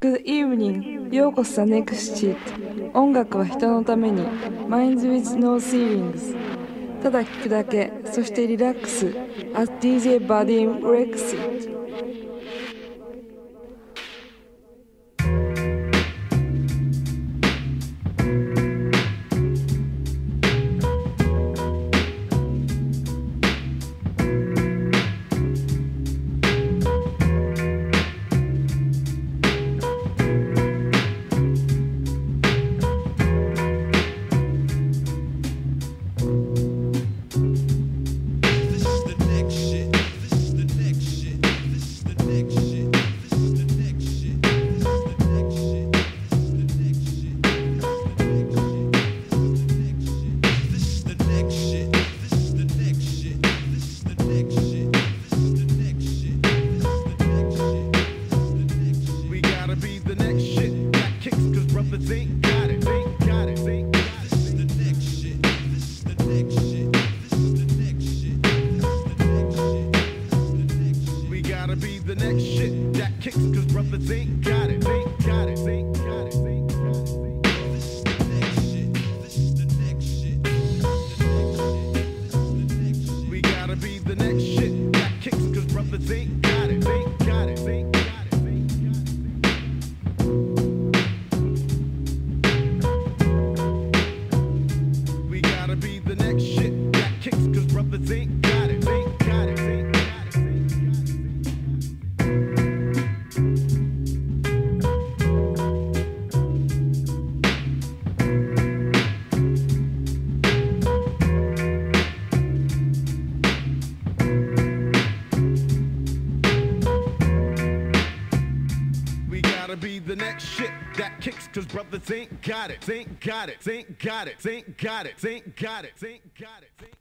Good evening ようこそ The Next Shit 音楽は人のために Minds with no ceilings ただ聴くだけそしてリラックス As DJ Buddy Rex think kicks, cause brothers ain't got it, ain't got it, ain't got it. The next shit got kicks, cause brothers ain't got it, ain't got it, ain't got it. the next shit. Got kicks, cause brothers ain't be the next shit that kicks cause brothers ain't got it, ain't got it, ain't got it, ain't got it, ain't got it, ain't got it, ain't got it.